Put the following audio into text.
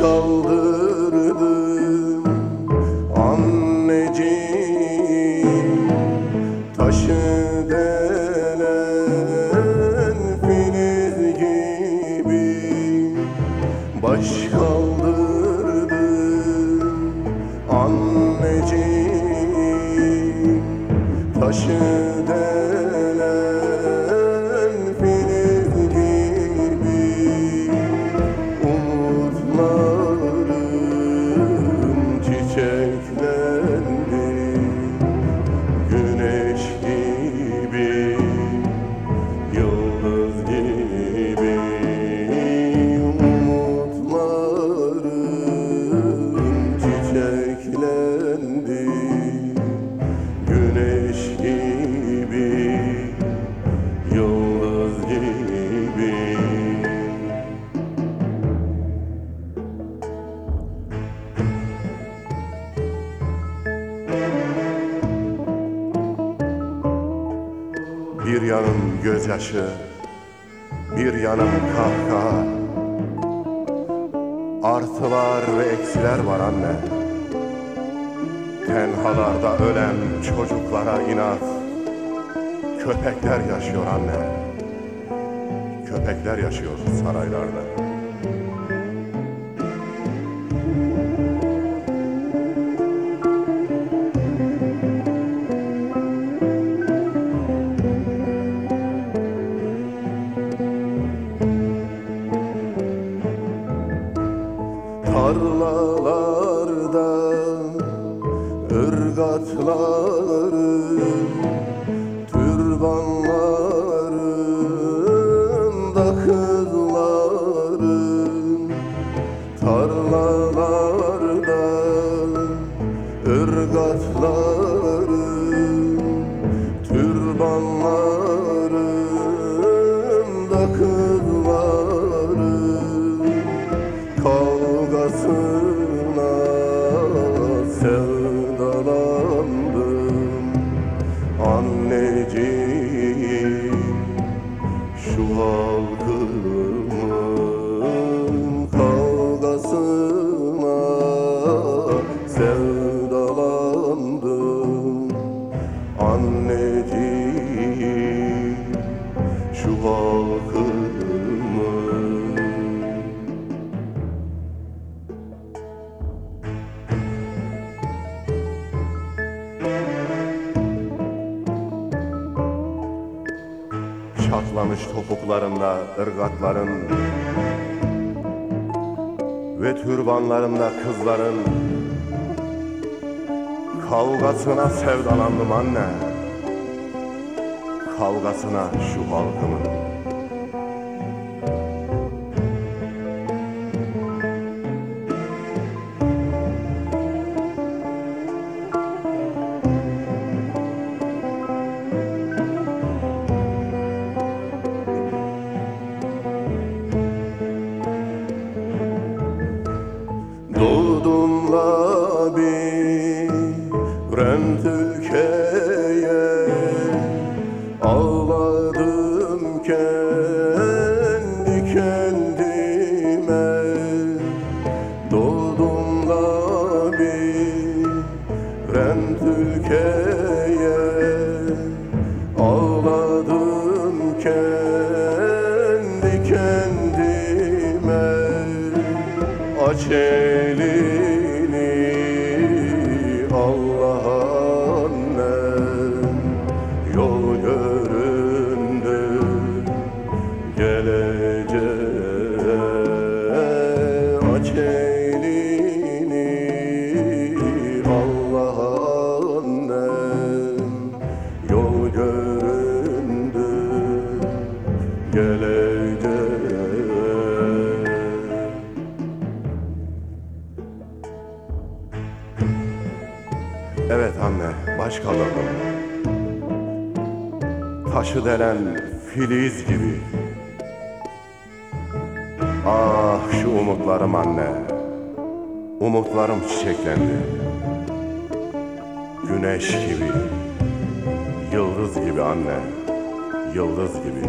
kaldırdım anneciğim. Taşı delen filiz gibi Baş kaldırdım anneciğim. Taşı Yıldız gibi. Bir yanım gözyaşı, bir yanım kahkaha. Artılar ve eksiler var anne. Tenhalarda ölen çocuklara inat Köpekler yaşıyor anne. Köpekler yaşıyor saraylarda. Tarlalarda ırgatları ırgatları Türbanlarında kızların kavgasına sevdalandım. Anneciğim şu halkımın Çatlamış topuklarında ırgatların Ve türbanlarında kızların Kavgasına sevdalandım anne. Kavgasına şu halkımın ülkeye Ağladım kendi kendime. Doğduğumda bir rent ülkeye Ağladım kendi kendime. Aç Evet anne, baş kaldırdım. Taşı delen filiz gibi. Ah şu umutlarım anne. Umutlarım çiçeklendi. Güneş gibi, yıldız gibi anne, yıldız gibi.